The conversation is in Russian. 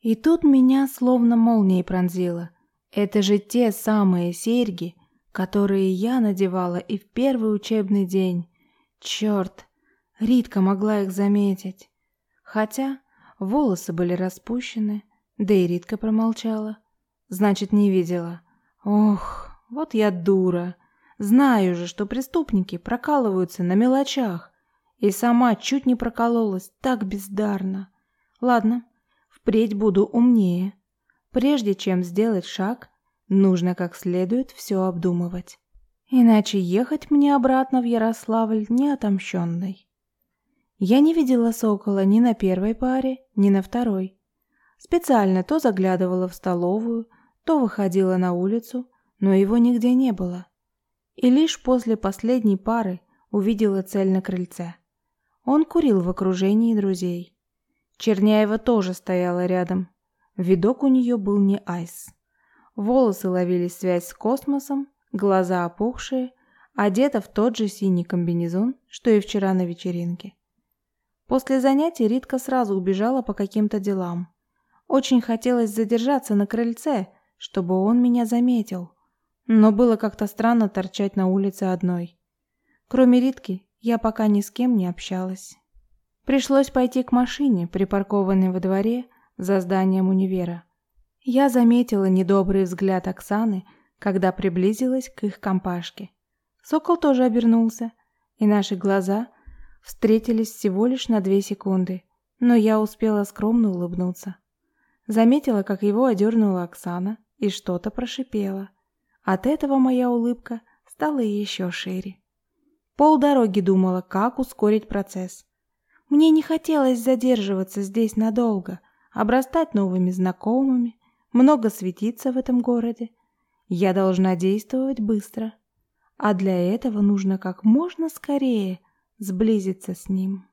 И тут меня словно молнией пронзило. Это же те самые серьги, которые я надевала и в первый учебный день. Черт, Ритка могла их заметить. Хотя волосы были распущены, да и Ритка промолчала. Значит, не видела. Ох, вот я дура. Знаю же, что преступники прокалываются на мелочах. И сама чуть не прокололась так бездарно. Ладно, впредь буду умнее. Прежде чем сделать шаг, нужно как следует все обдумывать. Иначе ехать мне обратно в Ярославль неотомщенной. Я не видела сокола ни на первой паре, ни на второй. Специально то заглядывала в столовую, то выходила на улицу, но его нигде не было. И лишь после последней пары увидела цель на крыльце. Он курил в окружении друзей. Черняева тоже стояла рядом. Видок у нее был не айс. Волосы ловили связь с космосом, глаза опухшие, одета в тот же синий комбинезон, что и вчера на вечеринке. После занятий Ритка сразу убежала по каким-то делам. Очень хотелось задержаться на крыльце, чтобы он меня заметил. Но было как-то странно торчать на улице одной. Кроме Ритки, я пока ни с кем не общалась. Пришлось пойти к машине, припаркованной во дворе за зданием универа. Я заметила недобрый взгляд Оксаны, когда приблизилась к их компашке. Сокол тоже обернулся, и наши глаза встретились всего лишь на две секунды, но я успела скромно улыбнуться. Заметила, как его одернула Оксана и что-то прошипела. От этого моя улыбка стала еще шире. Пол дороги думала, как ускорить процесс. Мне не хотелось задерживаться здесь надолго, обрастать новыми знакомыми, много светиться в этом городе. Я должна действовать быстро, а для этого нужно как можно скорее сблизиться с ним.